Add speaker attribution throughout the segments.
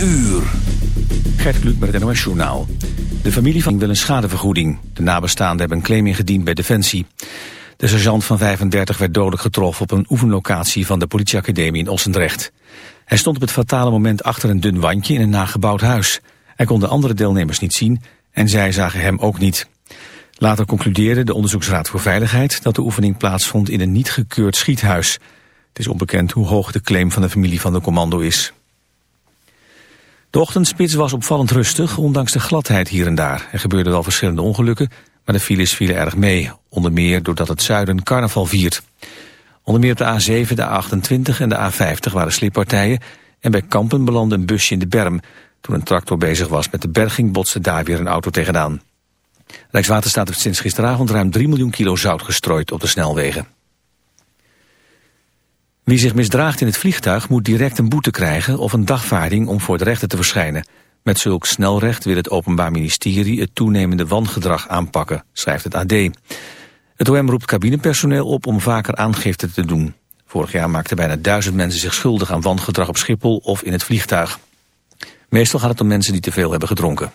Speaker 1: uur. Gert Kluk met het NOS Journaal. De familie van wil een schadevergoeding. De nabestaanden hebben een claim ingediend bij Defensie. De sergeant van 35 werd dodelijk getroffen op een oefenlocatie van de politieacademie in Ossendrecht. Hij stond op het fatale moment achter een dun wandje in een nagebouwd huis. Hij kon de andere deelnemers niet zien en zij zagen hem ook niet. Later concludeerde de Onderzoeksraad voor Veiligheid dat de oefening plaatsvond in een niet gekeurd schiethuis. Het is onbekend hoe hoog de claim van de familie van de commando is. De ochtendspits was opvallend rustig, ondanks de gladheid hier en daar. Er gebeurden wel verschillende ongelukken, maar de files vielen erg mee. Onder meer doordat het zuiden carnaval viert. Onder meer op de A7, de A28 en de A50 waren slippartijen... en bij Kampen belandde een busje in de berm. Toen een tractor bezig was met de berging botste daar weer een auto tegenaan. Rijkswaterstaat heeft sinds gisteravond ruim 3 miljoen kilo zout gestrooid op de snelwegen. Wie zich misdraagt in het vliegtuig moet direct een boete krijgen of een dagvaarding om voor de rechter te verschijnen. Met zulk snelrecht wil het Openbaar Ministerie het toenemende wangedrag aanpakken, schrijft het AD. Het OM roept cabinepersoneel op om vaker aangifte te doen. Vorig jaar maakten bijna duizend mensen zich schuldig aan wangedrag op Schiphol of in het vliegtuig. Meestal gaat het om mensen die te veel hebben gedronken.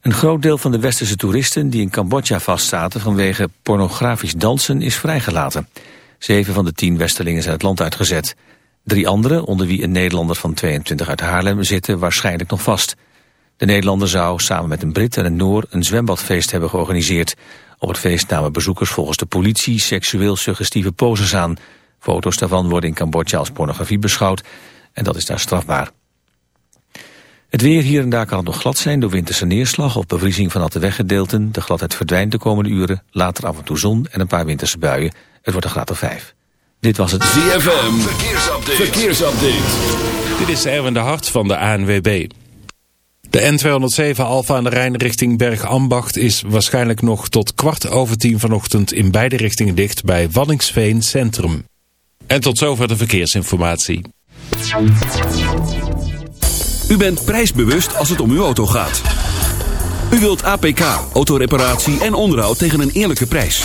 Speaker 1: Een groot deel van de westerse toeristen die in Cambodja vastzaten vanwege pornografisch dansen is vrijgelaten. Zeven van de tien Westerlingen zijn het land uitgezet. Drie anderen, onder wie een Nederlander van 22 uit Haarlem, zitten waarschijnlijk nog vast. De Nederlander zou samen met een Brit en een Noor een zwembadfeest hebben georganiseerd. Op het feest namen bezoekers volgens de politie seksueel suggestieve poses aan. Foto's daarvan worden in Cambodja als pornografie beschouwd en dat is daar strafbaar. Het weer hier en daar kan nog glad zijn door winterse neerslag of bevriezing van natte weggedeelten. De gladheid verdwijnt de komende uren, later af en toe zon en een paar winterse buien. Het wordt een graad of vijf. Dit was het
Speaker 2: ZFM, verkeersupdate. verkeersupdate.
Speaker 3: Dit is Erwin de Hart van de ANWB. De N207 Alfa aan de Rijn richting Bergambacht is waarschijnlijk nog tot kwart over tien vanochtend in beide richtingen dicht bij Wanningsveen Centrum. En tot zover de verkeersinformatie.
Speaker 2: U bent prijsbewust als het om uw auto gaat. U wilt APK, autoreparatie en onderhoud tegen een eerlijke prijs.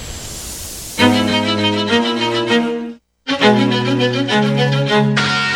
Speaker 4: Thank you.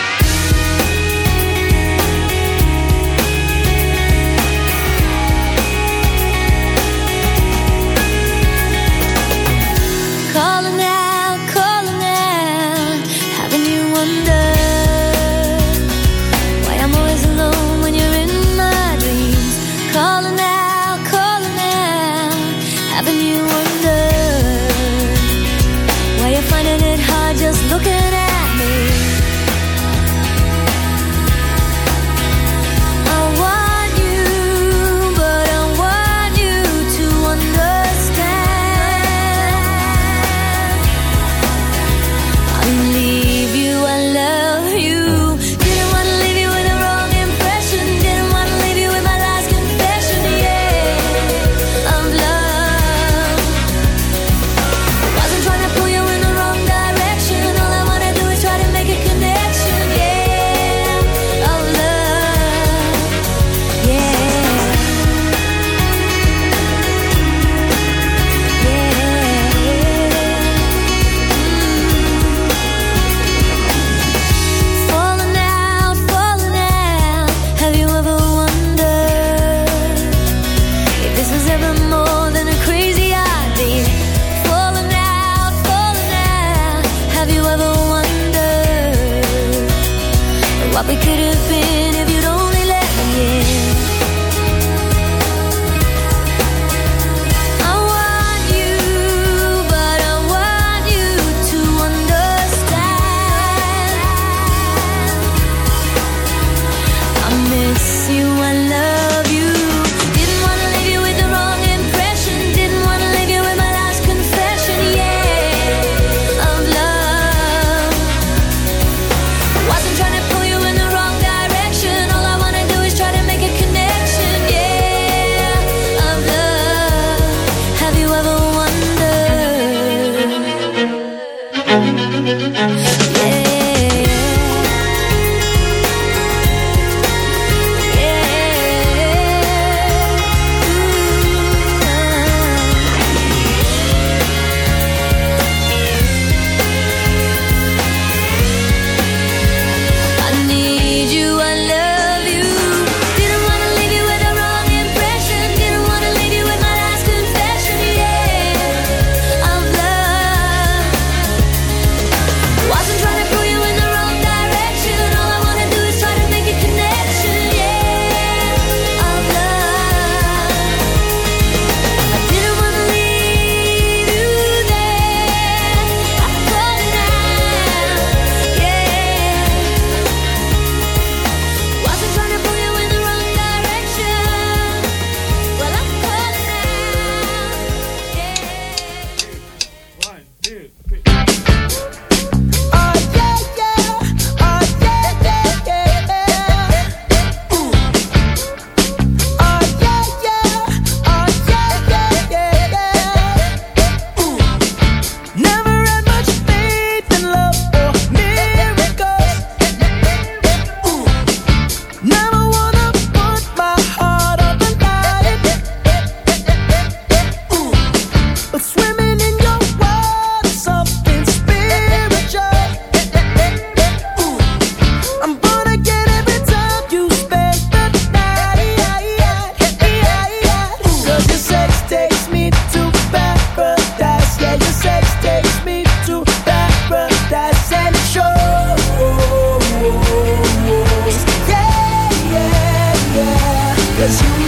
Speaker 5: 'Cause you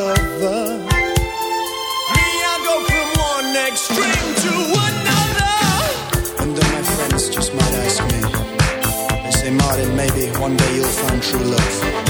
Speaker 6: cover. Me, I go from one extreme to another.
Speaker 7: And then my friends just might ask me, they say, Martin, maybe one day you'll find true love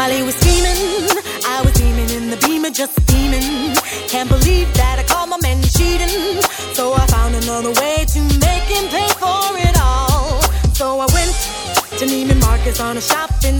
Speaker 5: While he was scheming, I was beaming in the beamer, just steaming. Can't believe that I caught my man cheating. So I found another way to make him pay for it all. So I went to Neiman Marcus on a shopping